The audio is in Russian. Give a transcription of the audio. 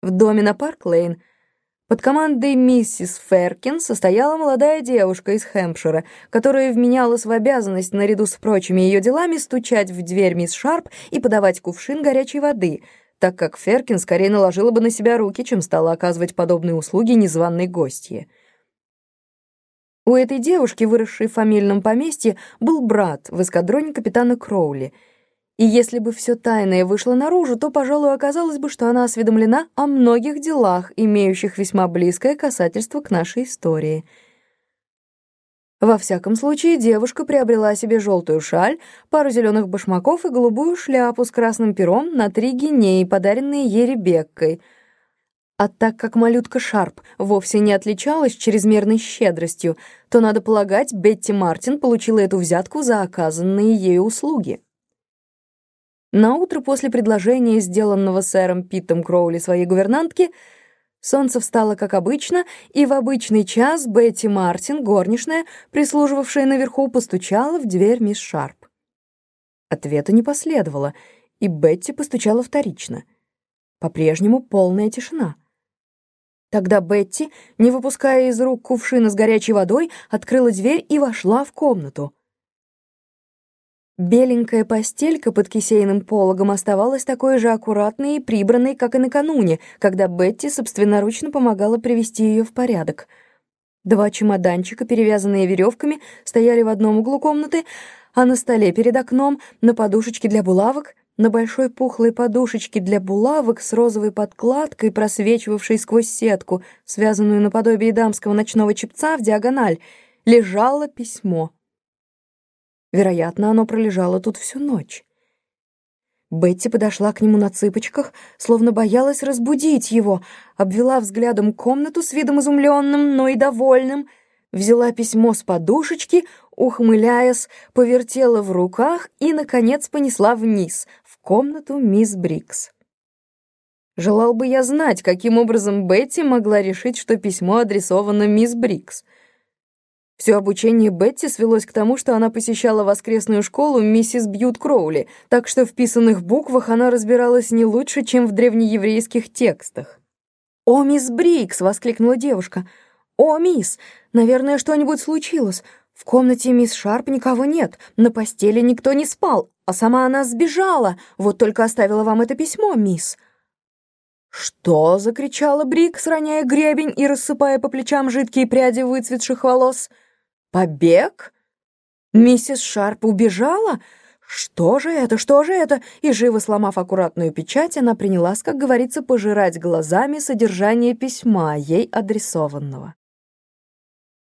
В доме на Парк-Лейн под командой миссис Феркин состояла молодая девушка из Хэмпшира, которая вменялась в обязанность наряду с прочими ее делами стучать в дверь мисс Шарп и подавать кувшин горячей воды, так как Феркин скорее наложила бы на себя руки, чем стала оказывать подобные услуги незваной гостье. У этой девушки, выросшей в фамильном поместье, был брат в эскадроне капитана Кроули — и если бы все тайное вышло наружу, то, пожалуй, оказалось бы, что она осведомлена о многих делах, имеющих весьма близкое касательство к нашей истории. Во всяком случае, девушка приобрела себе желтую шаль, пару зеленых башмаков и голубую шляпу с красным пером на три гинеи, подаренные ей Ребеккой. А так как малютка Шарп вовсе не отличалась чрезмерной щедростью, то, надо полагать, Бетти Мартин получила эту взятку за оказанные ею услуги. На утро после предложения, сделанного сэром Питом Кроули своей гувернантке, солнце встало как обычно, и в обычный час Бетти Мартин, горничная, прислуживавшая наверху, постучала в дверь мисс Шарп. Ответа не последовало, и Бетти постучала вторично. По-прежнему полная тишина. Тогда Бетти, не выпуская из рук кувшина с горячей водой, открыла дверь и вошла в комнату. Беленькая постелька под кисейным пологом оставалась такой же аккуратной и прибранной, как и накануне, когда Бетти собственноручно помогала привести ее в порядок. Два чемоданчика, перевязанные веревками, стояли в одном углу комнаты, а на столе перед окном, на подушечке для булавок, на большой пухлой подушечке для булавок с розовой подкладкой, просвечивавшей сквозь сетку, связанную наподобие дамского ночного чепца в диагональ, лежало письмо — Вероятно, оно пролежало тут всю ночь. Бетти подошла к нему на цыпочках, словно боялась разбудить его, обвела взглядом комнату с видом изумленным, но и довольным, взяла письмо с подушечки, ухмыляясь, повертела в руках и, наконец, понесла вниз, в комнату мисс Брикс. Желал бы я знать, каким образом Бетти могла решить, что письмо адресовано мисс Брикс — все обучение Бетти свелось к тому, что она посещала воскресную школу миссис Бьют Кроули, так что в писанных буквах она разбиралась не лучше, чем в древнееврейских текстах. «О, мисс Брикс!» — воскликнула девушка. «О, мисс! Наверное, что-нибудь случилось. В комнате мисс Шарп никого нет, на постели никто не спал, а сама она сбежала. Вот только оставила вам это письмо, мисс». «Что?» — закричала Брикс, роняя гребень и рассыпая по плечам жидкие пряди выцветших волос — Побег? Миссис Шарп убежала? Что же это, что же это? И живо сломав аккуратную печать, она принялась, как говорится, пожирать глазами содержание письма, ей адресованного.